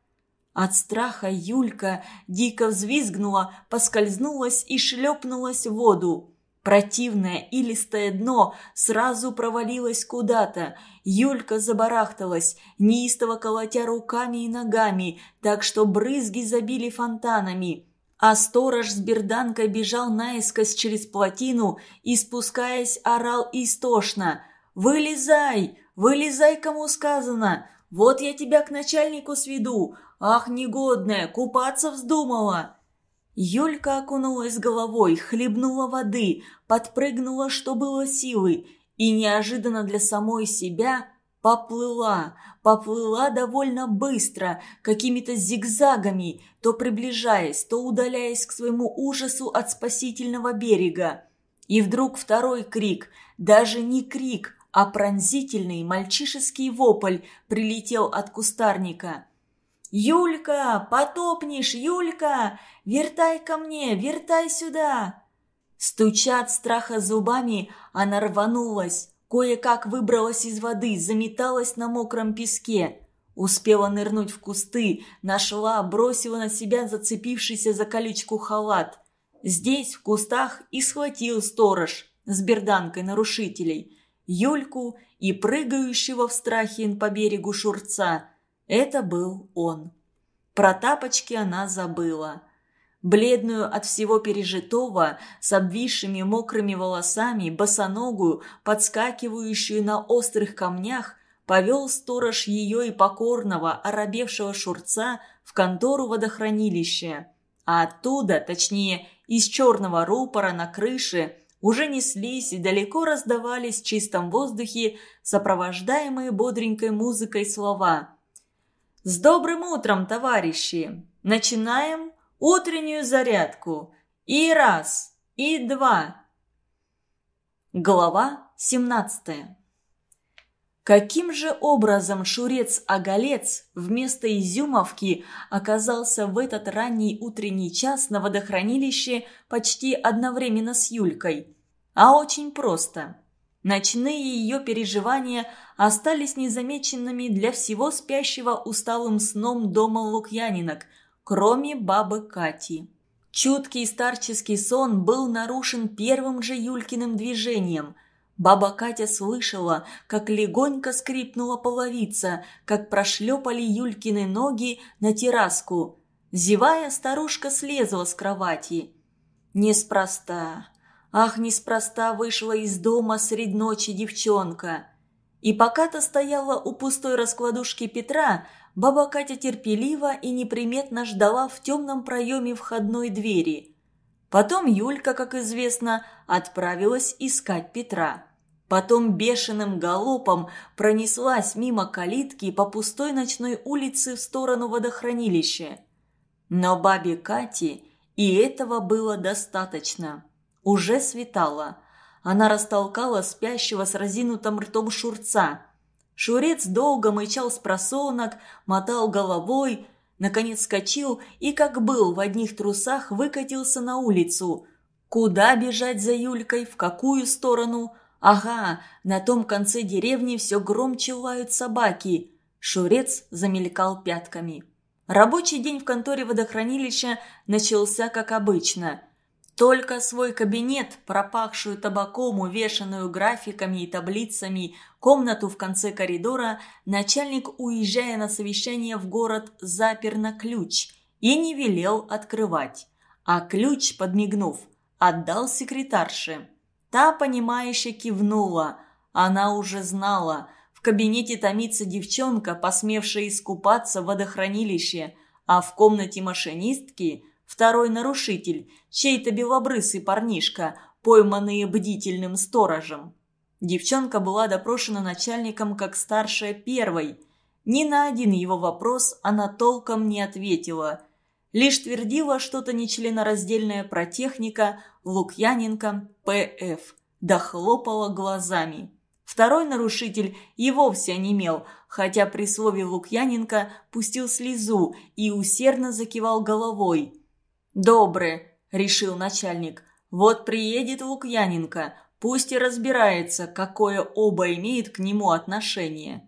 От страха Юлька дико взвизгнула, поскользнулась и шлепнулась в воду. Противное илистое дно сразу провалилось куда-то. Юлька забарахталась, неистово колотя руками и ногами, так что брызги забили фонтанами а сторож с берданкой бежал наискось через плотину и, спускаясь, орал истошно. «Вылезай! Вылезай, кому сказано! Вот я тебя к начальнику сведу! Ах, негодная, купаться вздумала!» Юлька окунулась головой, хлебнула воды, подпрыгнула, что было силы, и неожиданно для самой себя Поплыла, поплыла довольно быстро, какими-то зигзагами, то приближаясь, то удаляясь к своему ужасу от спасительного берега. И вдруг второй крик, даже не крик, а пронзительный мальчишеский вопль прилетел от кустарника. «Юлька, потопнешь, Юлька! Вертай ко мне, вертай сюда!» Стуча от страха зубами, она рванулась. Кое-как выбралась из воды, заметалась на мокром песке. Успела нырнуть в кусты, нашла, бросила на себя зацепившийся за колючку халат. Здесь, в кустах, и схватил сторож с берданкой нарушителей. Юльку и прыгающего в страхе по берегу шурца. Это был он. Про тапочки она забыла. Бледную от всего пережитого, с обвисшими мокрыми волосами, босоногую, подскакивающую на острых камнях, повел сторож ее и покорного, оробевшего шурца в контору водохранилища. А оттуда, точнее, из черного рупора на крыше, уже неслись и далеко раздавались в чистом воздухе сопровождаемые бодренькой музыкой слова. «С добрым утром, товарищи! Начинаем утреннюю зарядку. И раз, и два. Глава 17. Каким же образом Шурец-Оголец вместо Изюмовки оказался в этот ранний утренний час на водохранилище почти одновременно с Юлькой? А очень просто. Ночные ее переживания остались незамеченными для всего спящего усталым сном дома Лукьянинок, кроме бабы Кати. Чуткий старческий сон был нарушен первым же Юлькиным движением. Баба Катя слышала, как легонько скрипнула половица, как прошлепали Юлькины ноги на терраску. Зевая, старушка слезла с кровати. Неспроста, Ах, неспроста вышла из дома средь ночи девчонка. И пока-то стояла у пустой раскладушки Петра, баба Катя терпеливо и неприметно ждала в темном проеме входной двери. Потом Юлька, как известно, отправилась искать Петра. Потом бешеным галопом пронеслась мимо калитки по пустой ночной улице в сторону водохранилища. Но бабе Кате и этого было достаточно. Уже светало. Она растолкала спящего с разинутым ртом шурца. Шурец долго мычал с просонок, мотал головой, наконец скочил и, как был в одних трусах, выкатился на улицу. Куда бежать за Юлькой, в какую сторону? Ага, на том конце деревни все громче лают собаки. Шурец замелькал пятками. Рабочий день в конторе водохранилища начался как обычно. Только свой кабинет, пропахшую табаком, увешанную графиками и таблицами, комнату в конце коридора, начальник, уезжая на совещание в город, запер на ключ и не велел открывать. А ключ, подмигнув, отдал секретарше. Та, понимающе кивнула. Она уже знала. В кабинете томится девчонка, посмевшая искупаться в водохранилище, а в комнате машинистки – Второй нарушитель, чей-то белобрысый парнишка, пойманный бдительным сторожем. Девчонка была допрошена начальником как старшая первой. Ни на один его вопрос она толком не ответила. Лишь твердила что-то нечленораздельное про техника Лукьяненко П.Ф. Да хлопала глазами. Второй нарушитель и вовсе онемел, хотя при слове Лукьяненко пустил слезу и усердно закивал головой. «Добрый», — решил начальник. «Вот приедет Лукьяненко, пусть и разбирается, какое оба имеет к нему отношение».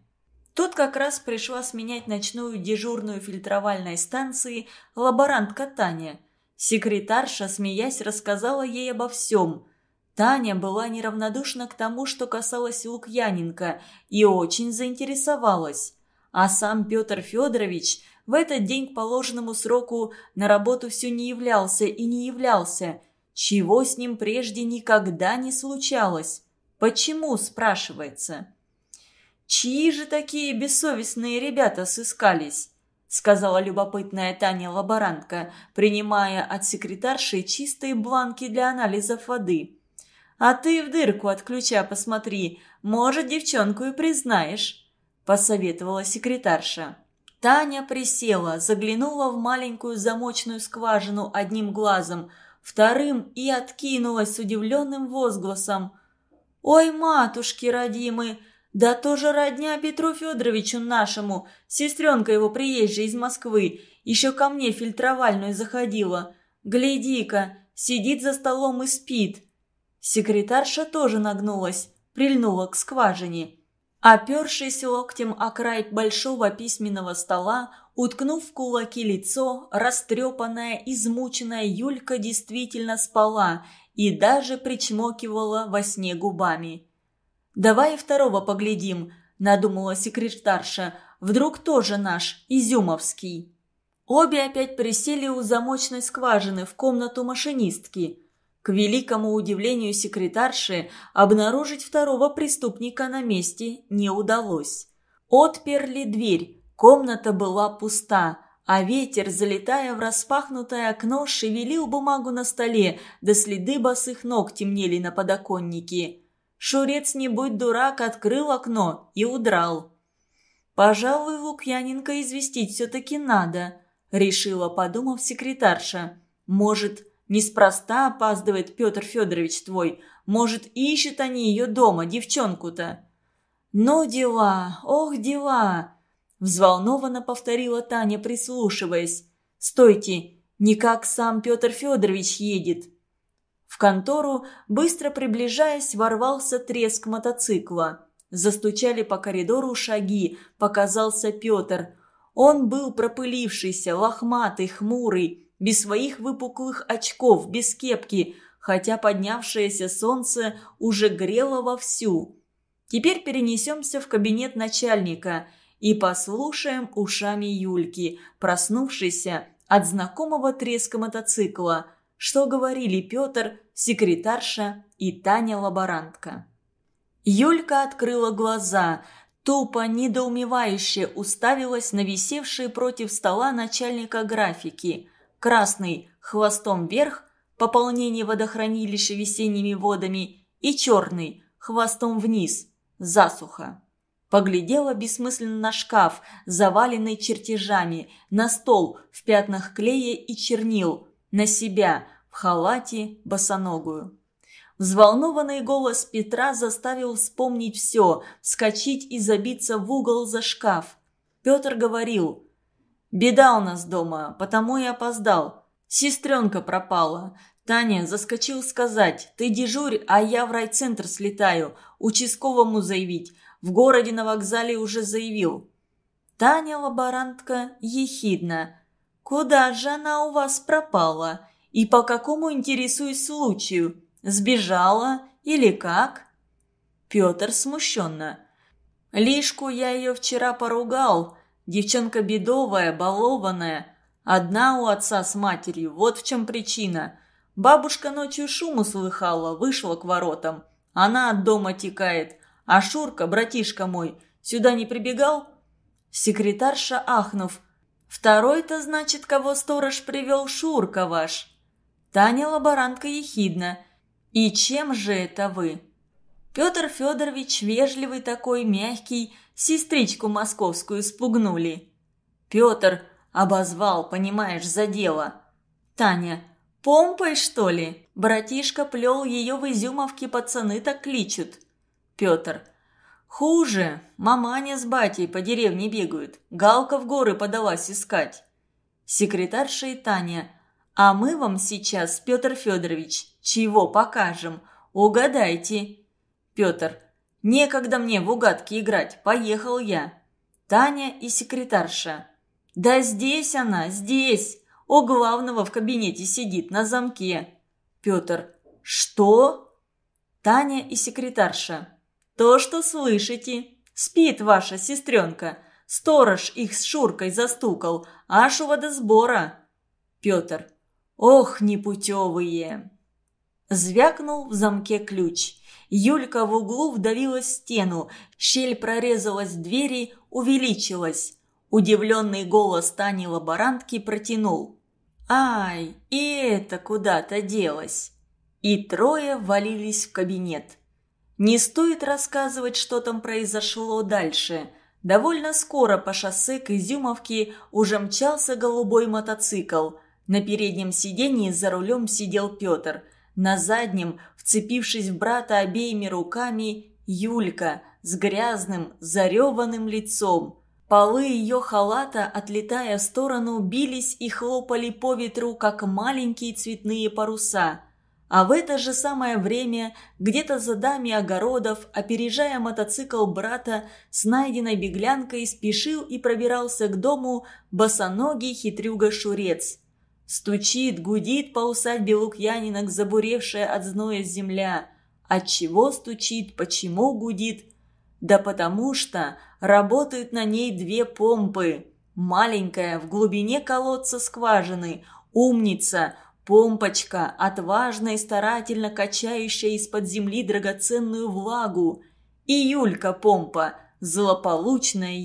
Тут как раз пришла сменять ночную дежурную фильтровальной станции лаборантка Таня. Секретарша, смеясь, рассказала ей обо всем. Таня была неравнодушна к тому, что касалось Лукьяненко, и очень заинтересовалась. А сам Петр Федорович в этот день к положенному сроку на работу все не являлся и не являлся, чего с ним прежде никогда не случалось. Почему, спрашивается. «Чьи же такие бессовестные ребята сыскались?» сказала любопытная Таня-лаборантка, принимая от секретарши чистые бланки для анализов воды. «А ты в дырку от ключа посмотри, может, девчонку и признаешь», – посоветовала секретарша. Таня присела, заглянула в маленькую замочную скважину одним глазом, вторым и откинулась с удивленным возгласом. «Ой, матушки родимые, да тоже родня Петру Федоровичу нашему, сестренка его приезжая из Москвы, еще ко мне фильтровальную заходила. Гляди-ка, сидит за столом и спит». Секретарша тоже нагнулась, прильнула к скважине. Опершись локтем о край большого письменного стола, уткнув в кулаки лицо, растрепанная, измученная Юлька действительно спала и даже причмокивала во сне губами. «Давай второго поглядим», – надумала секретарша, – «вдруг тоже наш, Изюмовский». Обе опять присели у замочной скважины в комнату машинистки – к великому удивлению секретарши, обнаружить второго преступника на месте не удалось. Отперли дверь, комната была пуста, а ветер, залетая в распахнутое окно, шевелил бумагу на столе, да следы босых ног темнели на подоконнике. Шурец, не будь дурак, открыл окно и удрал. «Пожалуй, Лукьяненко известить все-таки надо», — решила, подумав секретарша. «Может, Неспроста опаздывает Петр Федорович твой. Может, ищут они ее дома, девчонку-то?» «Ну, дела, ох, дела!» Взволнованно повторила Таня, прислушиваясь. «Стойте, никак сам Петр Федорович едет». В контору, быстро приближаясь, ворвался треск мотоцикла. Застучали по коридору шаги, показался Петр. Он был пропылившийся, лохматый, хмурый, без своих выпуклых очков, без кепки, хотя поднявшееся солнце уже грело вовсю. Теперь перенесемся в кабинет начальника и послушаем ушами Юльки, проснувшейся от знакомого треска мотоцикла, что говорили Петр, секретарша и Таня-лаборантка. Юлька открыла глаза, тупо, недоумевающе уставилась на висевшие против стола начальника графики. Красный – хвостом вверх, пополнение водохранилища весенними водами, и черный – хвостом вниз, засуха. Поглядела бессмысленно на шкаф, заваленный чертежами, на стол в пятнах клея и чернил, на себя в халате босоногую. Взволнованный голос Петра заставил вспомнить все, вскочить и забиться в угол за шкаф. Петр говорил, «Беда у нас дома, потому и опоздал. Сестренка пропала. Таня заскочил сказать, ты дежурь, а я в райцентр слетаю, участковому заявить. В городе на вокзале уже заявил. Таня лаборантка ехидна. Куда же она у вас пропала? И по какому, интересуюсь, случаю? Сбежала или как? Петр смущенно. Лишку я ее вчера поругал. Девчонка бедовая, балованная. Одна у отца с матерью, вот в чем причина. Бабушка ночью шум услыхала, вышла к воротам. Она от дома текает. А Шурка, братишка мой, сюда не прибегал?» Секретарша ахнув. «Второй-то, значит, кого сторож привел Шурка ваш?» Таня лаборантка ехидна. «И чем же это вы?» Петр Федорович, вежливый такой, мягкий, сестричку московскую спугнули. Петр обозвал, понимаешь, за дело. Таня, помпой, что ли? Братишка плел ее в Изюмовке, пацаны так кличут. Петр. «Хуже. Маманя с батей по деревне бегают. Галка в горы подалась искать». Секретарша и Таня. «А мы вам сейчас, Петр Федорович, чего покажем? Угадайте». Петр. «Некогда мне в угадки играть. Поехал я». Таня и секретарша. «Да здесь она, здесь. У главного в кабинете сидит, на замке». Петр. «Что?» Таня и секретарша. «То, что слышите. Спит ваша сестренка. Сторож их с Шуркой застукал, аж у водосбора». Петр. «Ох, непутевые!» Звякнул в замке ключ. Юлька в углу вдавилась в стену, щель прорезалась в двери, увеличилась. Удивленный голос Тани лаборантки протянул. «Ай, и это куда-то делось!» И трое валились в кабинет. Не стоит рассказывать, что там произошло дальше. Довольно скоро по шоссе к Изюмовке уже мчался голубой мотоцикл. На переднем сиденье за рулем сидел Петр. На заднем, вцепившись в брата обеими руками, Юлька с грязным, зареванным лицом. Полы ее халата, отлетая в сторону, бились и хлопали по ветру, как маленькие цветные паруса – а в это же самое время, где-то за дами огородов, опережая мотоцикл брата, с найденной беглянкой спешил и пробирался к дому босоногий хитрюга-шурец. Стучит, гудит по усадьбе Лукьянинок, забуревшая от зноя земля. От чего стучит, почему гудит? Да потому что работают на ней две помпы. Маленькая, в глубине колодца скважины, умница – Помпочка, отважно и старательно качающая из-под земли драгоценную влагу. И Юлька Помпа, злополучная